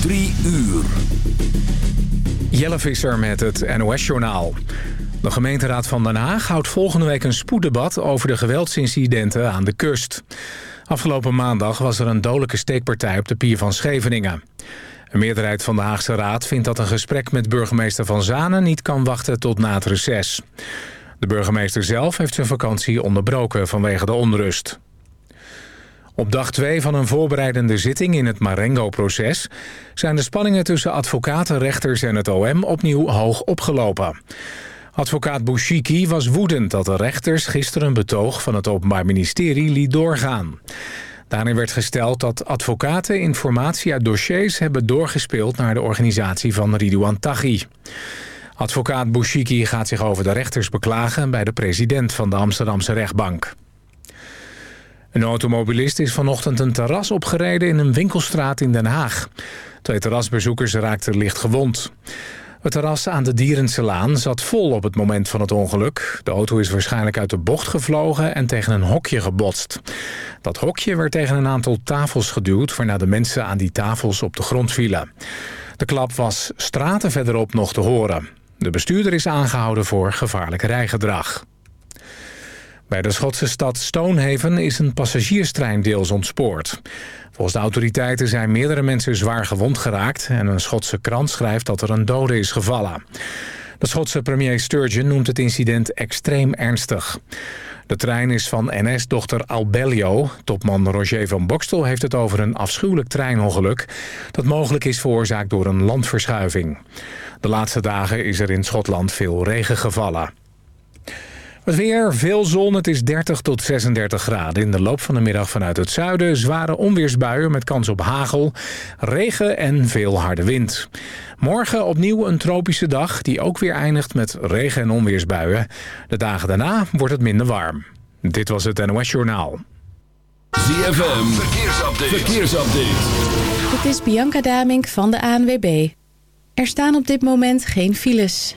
Drie uur. Jelle Visser met het NOS-journaal. De gemeenteraad van Den Haag houdt volgende week een spoeddebat... over de geweldsincidenten aan de kust. Afgelopen maandag was er een dodelijke steekpartij op de pier van Scheveningen. Een meerderheid van de Haagse Raad vindt dat een gesprek met burgemeester Van Zanen... niet kan wachten tot na het reces. De burgemeester zelf heeft zijn vakantie onderbroken vanwege de onrust. Op dag 2 van een voorbereidende zitting in het Marengo-proces... zijn de spanningen tussen advocaten, rechters en het OM opnieuw hoog opgelopen. Advocaat Bouchiki was woedend dat de rechters gisteren een betoog van het Openbaar Ministerie liet doorgaan. Daarin werd gesteld dat advocaten informatie uit dossiers hebben doorgespeeld naar de organisatie van Ridouan Taghi. Advocaat Bouchiki gaat zich over de rechters beklagen bij de president van de Amsterdamse rechtbank. Een automobilist is vanochtend een terras opgereden in een winkelstraat in Den Haag. Twee terrasbezoekers raakten licht gewond. Het terras aan de Dierense Laan zat vol op het moment van het ongeluk. De auto is waarschijnlijk uit de bocht gevlogen en tegen een hokje gebotst. Dat hokje werd tegen een aantal tafels geduwd... waarna de mensen aan die tafels op de grond vielen. De klap was straten verderop nog te horen. De bestuurder is aangehouden voor gevaarlijk rijgedrag. Bij de Schotse stad Stonehaven is een passagierstrein deels ontspoord. Volgens de autoriteiten zijn meerdere mensen zwaar gewond geraakt... en een Schotse krant schrijft dat er een dode is gevallen. De Schotse premier Sturgeon noemt het incident extreem ernstig. De trein is van NS-dochter Albelio. Topman Roger van Bokstel heeft het over een afschuwelijk treinongeluk... dat mogelijk is veroorzaakt door een landverschuiving. De laatste dagen is er in Schotland veel regen gevallen. Het weer, veel zon, het is 30 tot 36 graden. In de loop van de middag vanuit het zuiden zware onweersbuien met kans op hagel, regen en veel harde wind. Morgen opnieuw een tropische dag die ook weer eindigt met regen en onweersbuien. De dagen daarna wordt het minder warm. Dit was het NOS Journaal. ZFM, verkeersupdate. verkeersupdate. Dit is Bianca Damink van de ANWB. Er staan op dit moment geen files.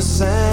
the sand.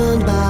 governed by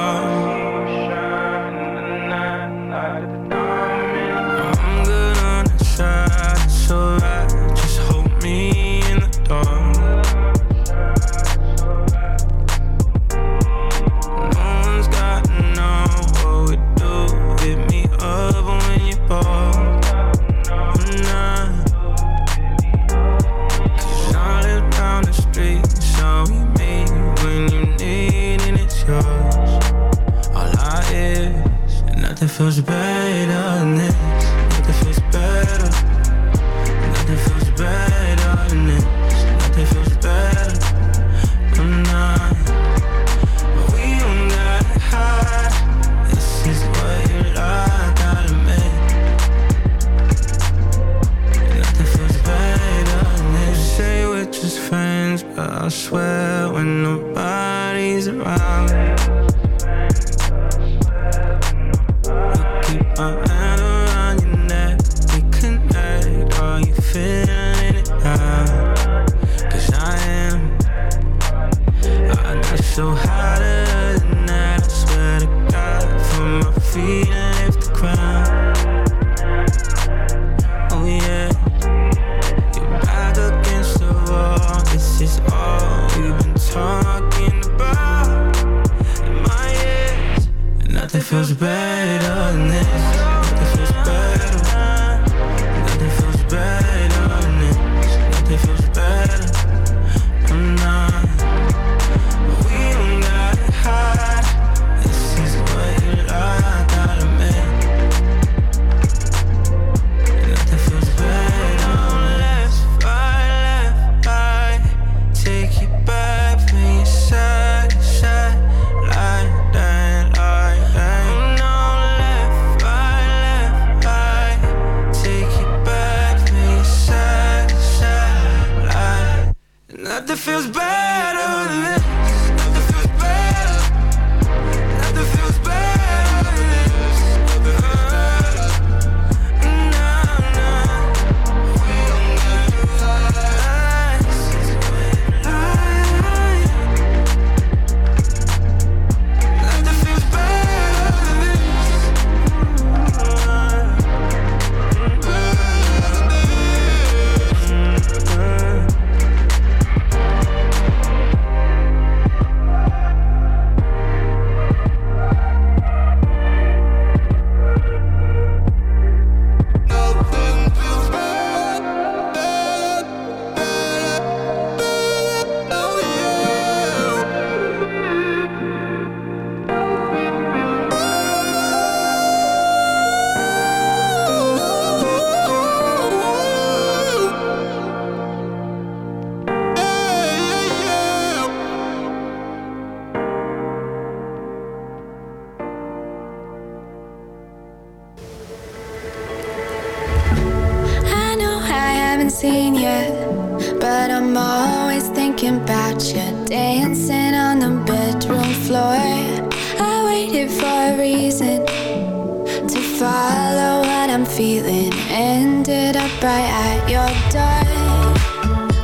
something ended up right at your door.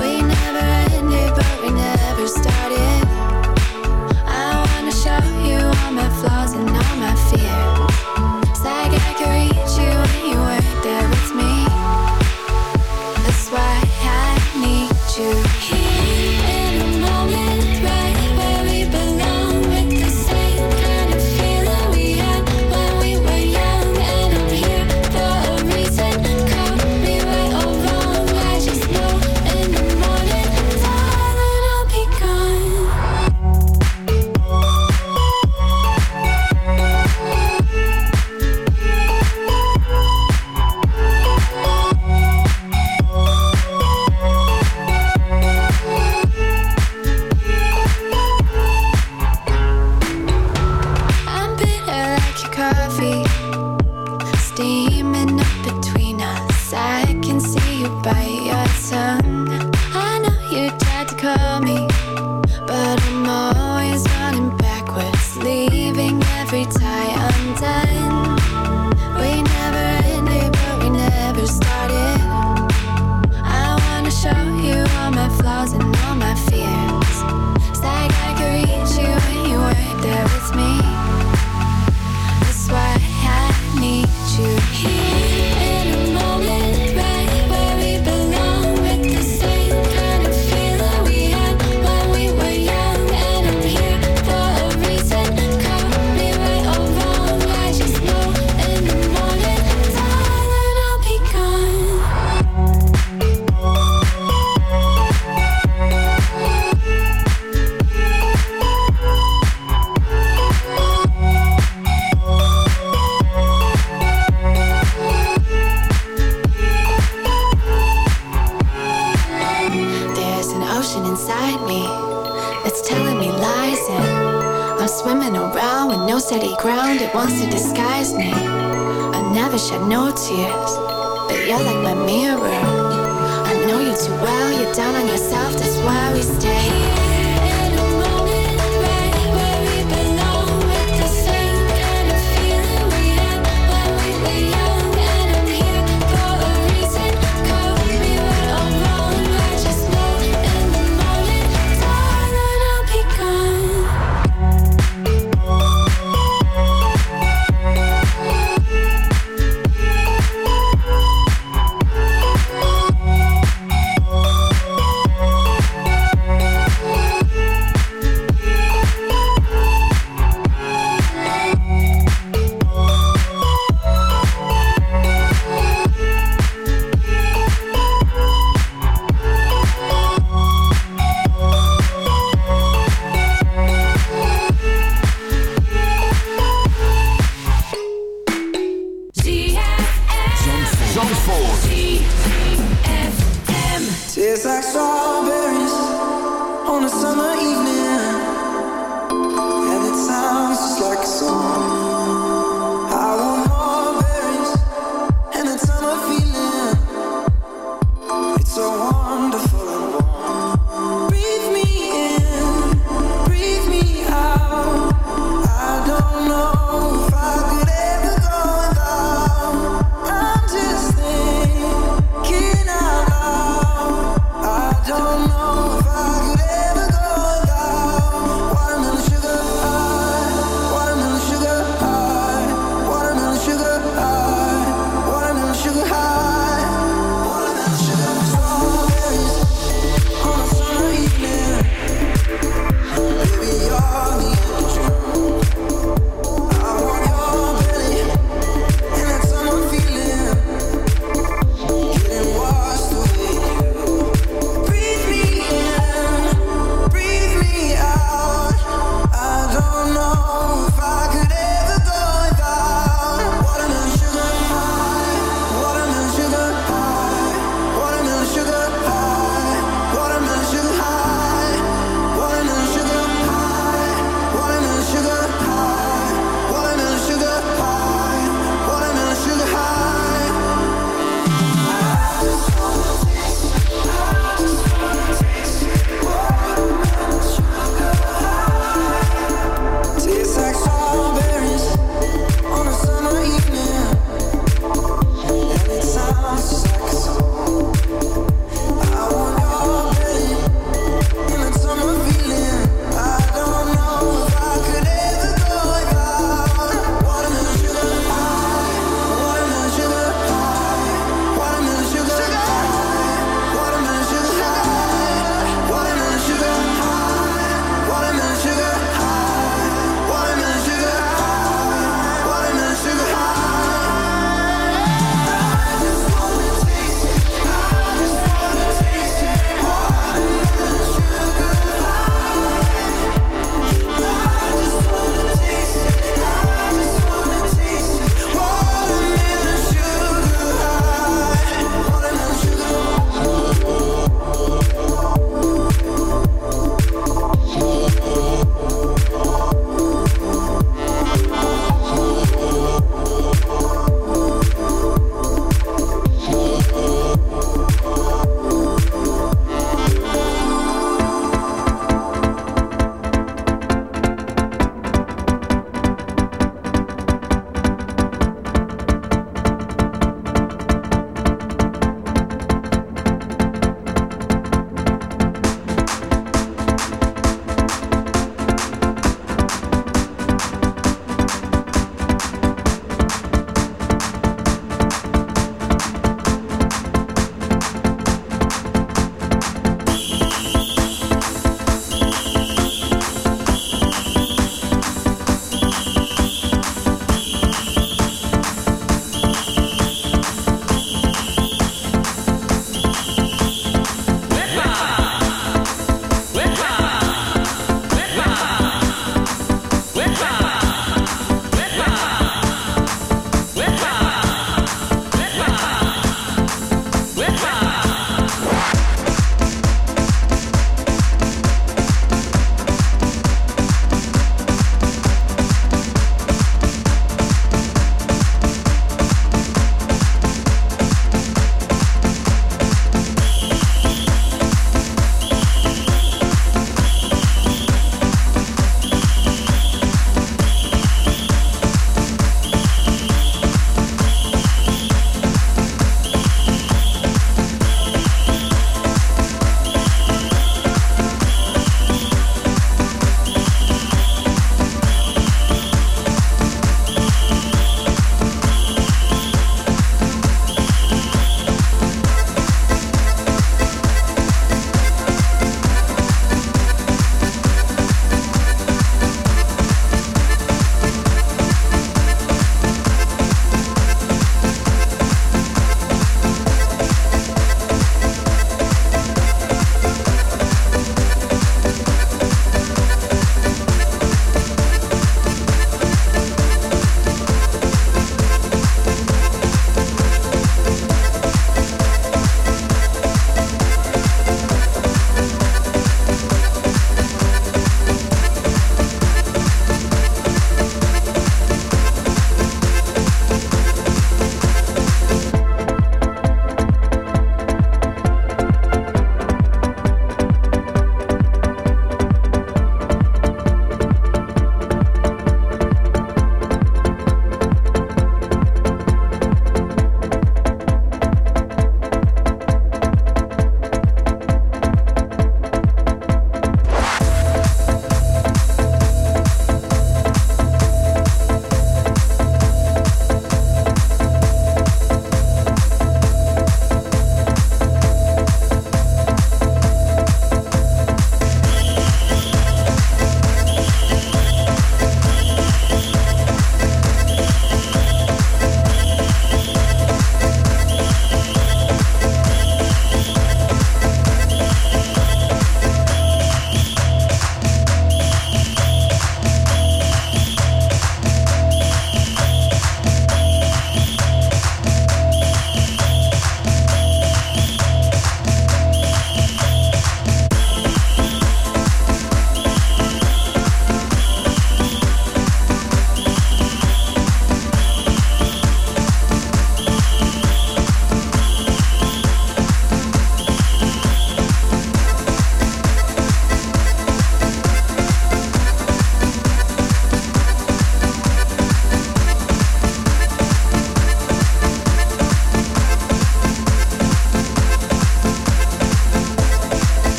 We never ended, but we never started. I wanna show you all my flaws and all my fears.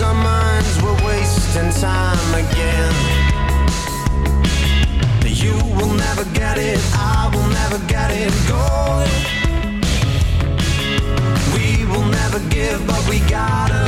our minds, we're wasting time again. You will never get it, I will never get it. We will never give, but we gotta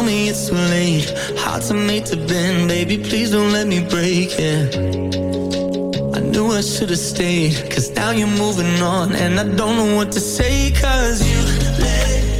tell me it's too late. Hearts to make to bend, baby, please don't let me break it. I knew I should've stayed, cause now you're moving on And I don't know what to say, cause you let